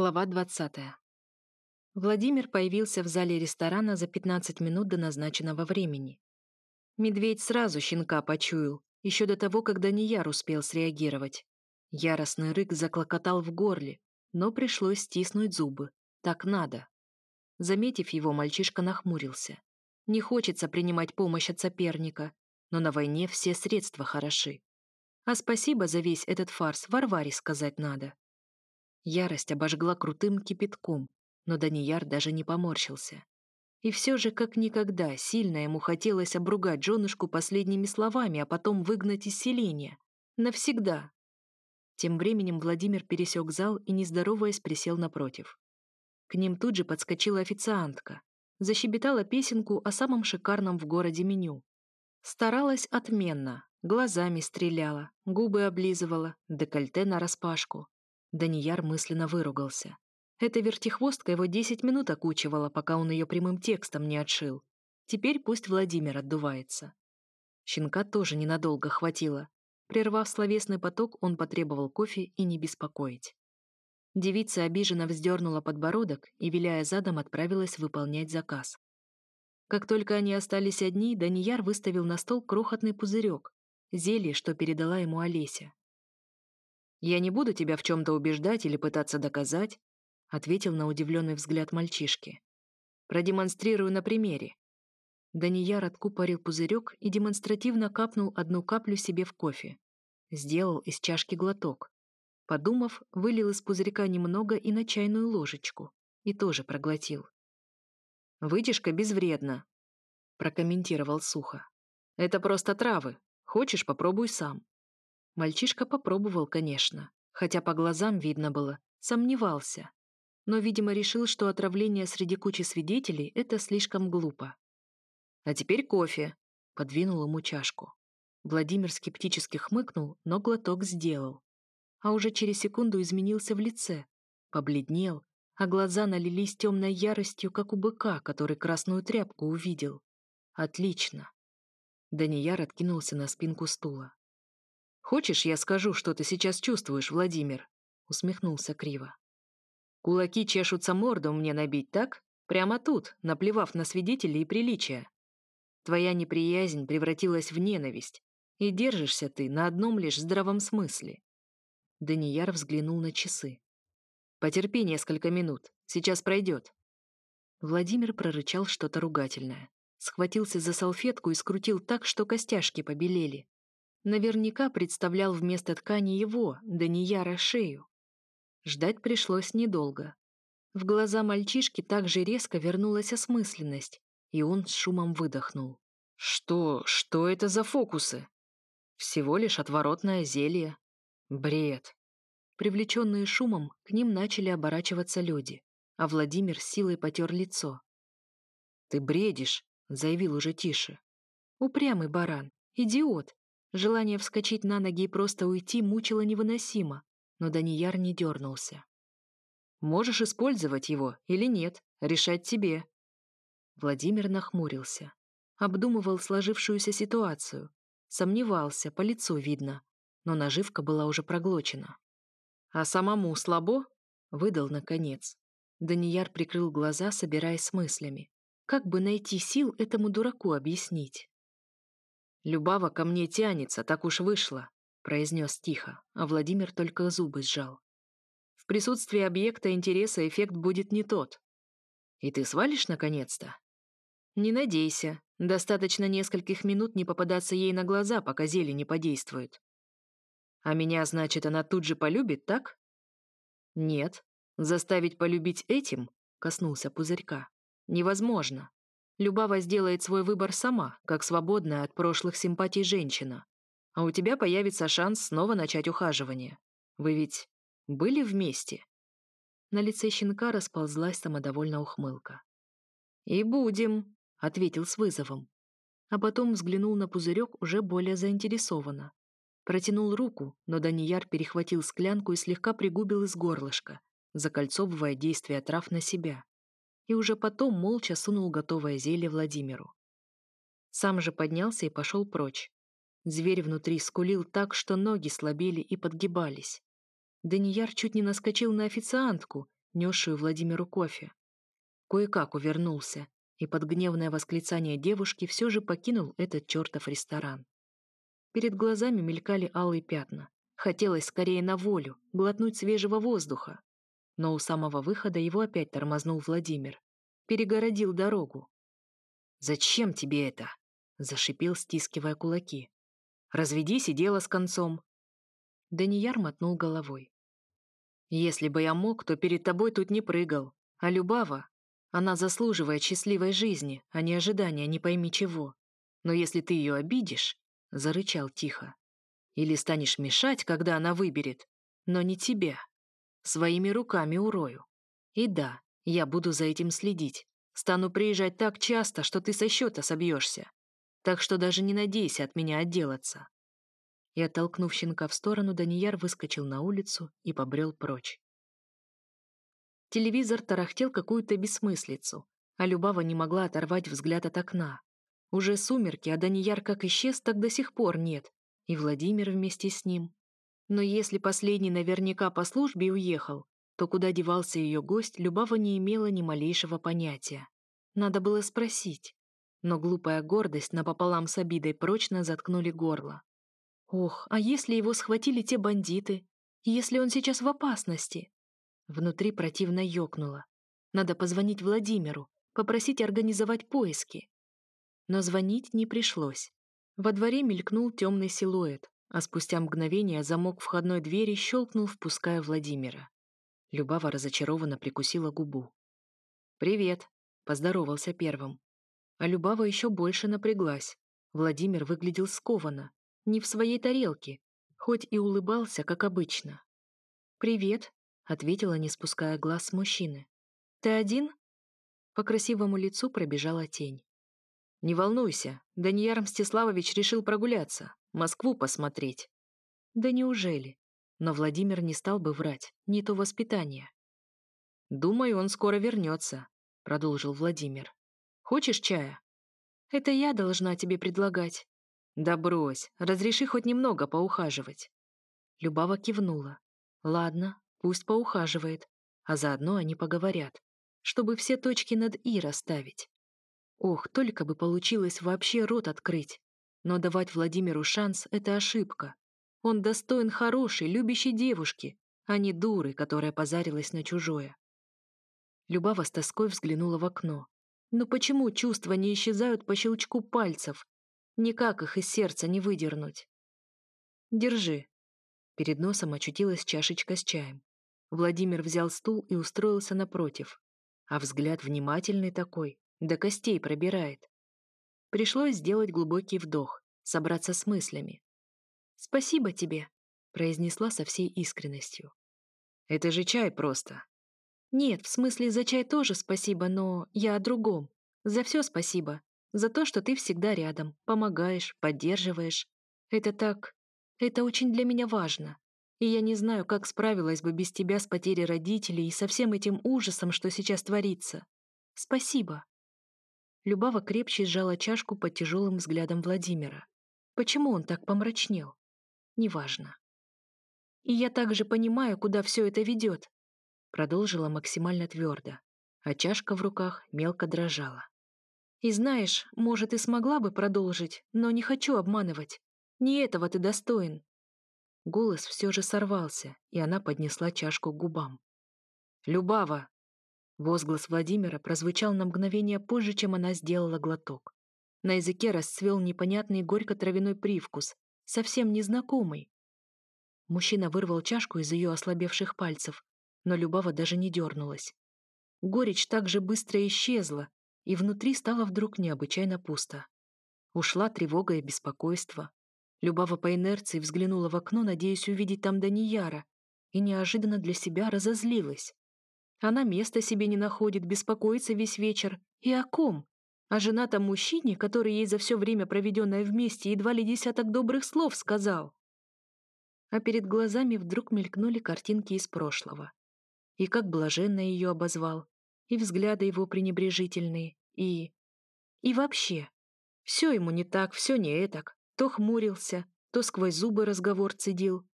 Глава 20. Владимир появился в зале ресторана за 15 минут до назначенного времени. Медведь сразу щенка почуял, еще до того, как Данияр успел среагировать. Яростный рык заклокотал в горле, но пришлось стиснуть зубы. Так надо. Заметив его, мальчишка нахмурился. Не хочется принимать помощь от соперника, но на войне все средства хороши. А спасибо за весь этот фарс Варваре сказать надо. Ярость обожгла крутым кипятком, но Данияр даже не поморщился. И все же, как никогда, сильно ему хотелось обругать женушку последними словами, а потом выгнать из селения. Навсегда. Тем временем Владимир пересек зал и, не здороваясь, присел напротив. К ним тут же подскочила официантка. Защебетала песенку о самом шикарном в городе меню. Старалась отменно, глазами стреляла, губы облизывала, декольте нараспашку. Данияр мысленно выругался. Эта вертихвостка его десять минут окучивала, пока он ее прямым текстом не отшил. Теперь пусть Владимир отдувается. Щенка тоже ненадолго хватило. Прервав словесный поток, он потребовал кофе и не беспокоить. Девица обиженно вздернула подбородок и, виляя задом, отправилась выполнять заказ. Как только они остались одни, Данияр выставил на стол крохотный пузырек, зелье, что передала ему Олеся. «Я не буду тебя в чем-то убеждать или пытаться доказать», ответил на удивленный взгляд мальчишки. «Продемонстрирую на примере». Данияр откупорил пузырек и демонстративно капнул одну каплю себе в кофе. Сделал из чашки глоток. Подумав, вылил из пузырька немного и на чайную ложечку. И тоже проглотил. «Вытяжка безвредна», — прокомментировал сухо. «Это просто травы. Хочешь, попробуй сам». Мальчишка попробовал, конечно, хотя по глазам видно было, сомневался. Но, видимо, решил, что отравление среди кучи свидетелей — это слишком глупо. «А теперь кофе», — подвинул ему чашку. Владимир скептически хмыкнул, но глоток сделал. А уже через секунду изменился в лице, побледнел, а глаза налились темной яростью, как у быка, который красную тряпку увидел. «Отлично!» Данияр откинулся на спинку стула. «Хочешь, я скажу, что ты сейчас чувствуешь, Владимир?» усмехнулся криво. «Кулаки чешутся морду мне набить, так? Прямо тут, наплевав на свидетелей и приличия. Твоя неприязнь превратилась в ненависть, и держишься ты на одном лишь здравом смысле». Данияр взглянул на часы. «Потерпи несколько минут, сейчас пройдет». Владимир прорычал что-то ругательное, схватился за салфетку и скрутил так, что костяшки побелели. Наверняка представлял вместо ткани его, Данияра, шею. Ждать пришлось недолго. В глаза мальчишки также резко вернулась осмысленность, и он с шумом выдохнул. «Что? Что это за фокусы?» «Всего лишь отворотное зелье. Бред». Привлеченные шумом, к ним начали оборачиваться люди, а Владимир силой потер лицо. «Ты бредишь», — заявил уже тише. «Упрямый баран, идиот, Желание вскочить на ноги и просто уйти мучило невыносимо, но Данияр не дернулся. «Можешь использовать его или нет, решать тебе». Владимир нахмурился. Обдумывал сложившуюся ситуацию. Сомневался, по лицу видно, но наживка была уже проглочена. «А самому слабо?» — выдал наконец. Данияр прикрыл глаза, собираясь с мыслями. Как бы найти сил этому дураку объяснить? «Любава ко мне тянется, так уж вышло», — произнес тихо, а Владимир только зубы сжал. «В присутствии объекта интереса эффект будет не тот. И ты свалишь наконец-то?» «Не надейся. Достаточно нескольких минут не попадаться ей на глаза, пока зелье не подействует». «А меня, значит, она тут же полюбит, так?» «Нет. Заставить полюбить этим?» — коснулся пузырька. «Невозможно. Любава сделает свой выбор сама, как свободная от прошлых симпатий женщина. А у тебя появится шанс снова начать ухаживание. Вы ведь были вместе?» На лице щенка расползлась самодовольная ухмылка. «И будем», — ответил с вызовом. А потом взглянул на пузырек уже более заинтересованно. Протянул руку, но Данияр перехватил склянку и слегка пригубил из горлышка, закольцовывая действие трав на себя и уже потом молча сунул готовое зелье Владимиру. Сам же поднялся и пошел прочь. Зверь внутри скулил так, что ноги слабели и подгибались. Данияр чуть не наскочил на официантку несшую Владимиру кофе. Кое-как увернулся, и под гневное восклицание девушки все же покинул этот чертов ресторан. Перед глазами мелькали алые пятна. Хотелось скорее на волю, глотнуть свежего воздуха. Но у самого выхода его опять тормознул Владимир. Перегородил дорогу. «Зачем тебе это?» — зашипел, стискивая кулаки. «Разведись и дело с концом». Данияр мотнул головой. «Если бы я мог, то перед тобой тут не прыгал. А Любава, она заслуживает счастливой жизни, а не ожидания не пойми чего. Но если ты ее обидишь, — зарычал тихо, — или станешь мешать, когда она выберет, но не тебя, своими руками урою. И да, я буду за этим следить. Стану приезжать так часто, что ты со счета собьешься. Так что даже не надейся от меня отделаться. И, оттолкнув щенка в сторону, Данияр выскочил на улицу и побрел прочь. Телевизор тарахтел какую-то бессмыслицу, а Любава не могла оторвать взгляд от окна. Уже сумерки, а Данияр как исчез, так до сих пор нет, и Владимир вместе с ним. Но если последний наверняка по службе уехал, то куда девался ее гость, Любава не имела ни малейшего понятия. Надо было спросить. Но глупая гордость напополам с обидой прочно заткнули горло. Ох, а если его схватили те бандиты? Если он сейчас в опасности? Внутри противно ёкнуло. Надо позвонить Владимиру, попросить организовать поиски. Но звонить не пришлось. Во дворе мелькнул темный силуэт, а спустя мгновение замок входной двери щелкнул, впуская Владимира. Любава разочарованно прикусила губу. «Привет», — поздоровался первым. А Любава еще больше напряглась. Владимир выглядел скованно, не в своей тарелке, хоть и улыбался, как обычно. «Привет», — ответила, не спуская глаз с мужчины. «Ты один?» По красивому лицу пробежала тень. «Не волнуйся, Данияр Мстиславович решил прогуляться, Москву посмотреть». «Да неужели?» Но Владимир не стал бы врать, не то воспитание. «Думаю, он скоро вернется», — продолжил Владимир. «Хочешь чая?» «Это я должна тебе предлагать». «Да брось, разреши хоть немного поухаживать». Любава кивнула. «Ладно, пусть поухаживает, а заодно они поговорят, чтобы все точки над «и» расставить. Ох, только бы получилось вообще рот открыть. Но давать Владимиру шанс — это ошибка. Он достоин хорошей, любящей девушки, а не дуры, которая позарилась на чужое. Любава с тоской взглянула в окно. Но почему чувства не исчезают по щелчку пальцев? Никак их из сердца не выдернуть. «Держи». Перед носом очутилась чашечка с чаем. Владимир взял стул и устроился напротив. А взгляд внимательный такой, до костей пробирает. Пришлось сделать глубокий вдох, собраться с мыслями. «Спасибо тебе», — произнесла со всей искренностью. «Это же чай просто». «Нет, в смысле за чай тоже спасибо, но я о другом. За все спасибо. За то, что ты всегда рядом, помогаешь, поддерживаешь. Это так... Это очень для меня важно. И я не знаю, как справилась бы без тебя с потерей родителей и со всем этим ужасом, что сейчас творится. Спасибо». Любава крепче сжала чашку под тяжелым взглядом Владимира. Почему он так помрачнел? Неважно. «И я также понимаю, куда все это ведет», продолжила максимально твердо, а чашка в руках мелко дрожала. «И знаешь, может, и смогла бы продолжить, но не хочу обманывать. Не этого ты достоин». Голос все же сорвался, и она поднесла чашку к губам. «Любава!» Возглас Владимира прозвучал на мгновение позже, чем она сделала глоток. На языке расцвел непонятный горько-травяной привкус, совсем незнакомый. Мужчина вырвал чашку из ее ослабевших пальцев, но Любава даже не дернулась. Горечь так же быстро исчезла, и внутри стало вдруг необычайно пусто. Ушла тревога и беспокойство. Любава по инерции взглянула в окно, надеясь увидеть там Данияра, и неожиданно для себя разозлилась. Она места себе не находит, беспокоится весь вечер. И о ком? О женатом мужчине, который ей за все время, проведенное вместе, едва ли десяток добрых слов сказал. А перед глазами вдруг мелькнули картинки из прошлого. И как блаженно ее обозвал, и взгляды его пренебрежительные, и... И вообще, все ему не так, все не этак. То хмурился, то сквозь зубы разговор цедил.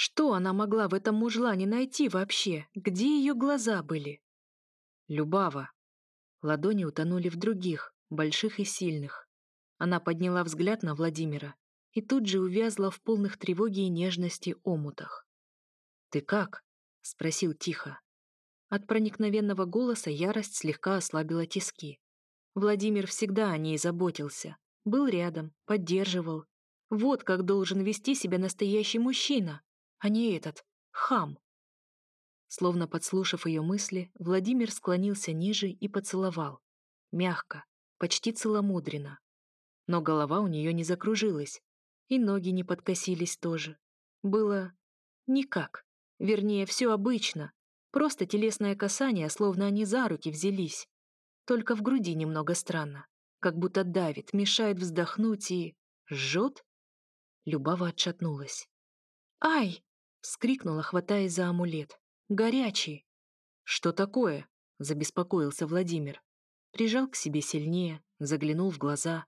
Что она могла в этом мужлане найти вообще? Где ее глаза были? Любава. Ладони утонули в других, больших и сильных. Она подняла взгляд на Владимира и тут же увязла в полных тревоги и нежности омутах. «Ты как?» — спросил тихо. От проникновенного голоса ярость слегка ослабила тиски. Владимир всегда о ней заботился, был рядом, поддерживал. Вот как должен вести себя настоящий мужчина, а не этот хам. Словно подслушав ее мысли, Владимир склонился ниже и поцеловал. Мягко, почти целомудренно. Но голова у нее не закружилась, и ноги не подкосились тоже. Было никак. Вернее, все обычно. Просто телесное касание, словно они за руки взялись. Только в груди немного странно. Как будто давит, мешает вздохнуть и... жжет? Любава отшатнулась. «Ай!» — вскрикнула, хватаясь за амулет. «Горячий!» «Что такое?» — забеспокоился Владимир. Прижал к себе сильнее, заглянул в глаза.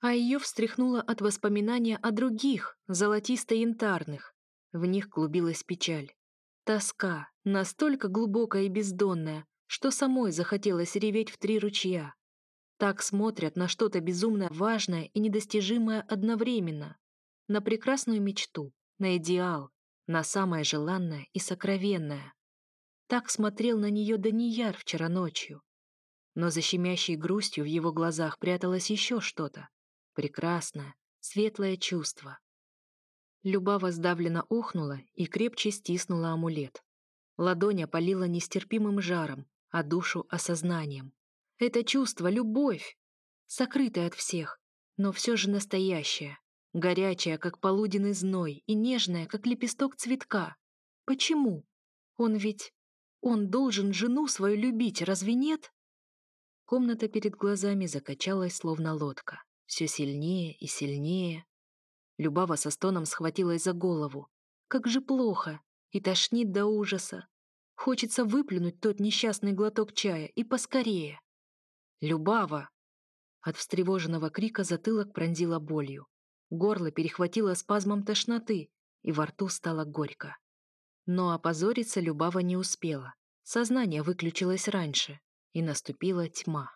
А ее встряхнуло от воспоминания о других, золотисто-янтарных. В них клубилась печаль. Тоска, настолько глубокая и бездонная, что самой захотелось реветь в три ручья. Так смотрят на что-то безумно важное и недостижимое одновременно. На прекрасную мечту, на идеал, на самое желанное и сокровенное. Так смотрел на нее Данияр вчера ночью. Но за щемящей грустью в его глазах пряталось еще что-то. Прекрасное, светлое чувство. Любава сдавленно охнула и крепче стиснула амулет. Ладонь опалила нестерпимым жаром, а душу — осознанием. Это чувство — любовь, сокрытая от всех, но все же настоящая, горячая, как полуденный зной, и нежная, как лепесток цветка. Почему? Он ведь... Он должен жену свою любить, разве нет? Комната перед глазами закачалась, словно лодка. Все сильнее и сильнее. Любава со стоном схватилась за голову. Как же плохо! И тошнит до ужаса. Хочется выплюнуть тот несчастный глоток чая и поскорее. «Любава!» От встревоженного крика затылок пронзила болью. Горло перехватило спазмом тошноты, и во рту стало горько. Но опозориться Любава не успела. Сознание выключилось раньше, и наступила тьма.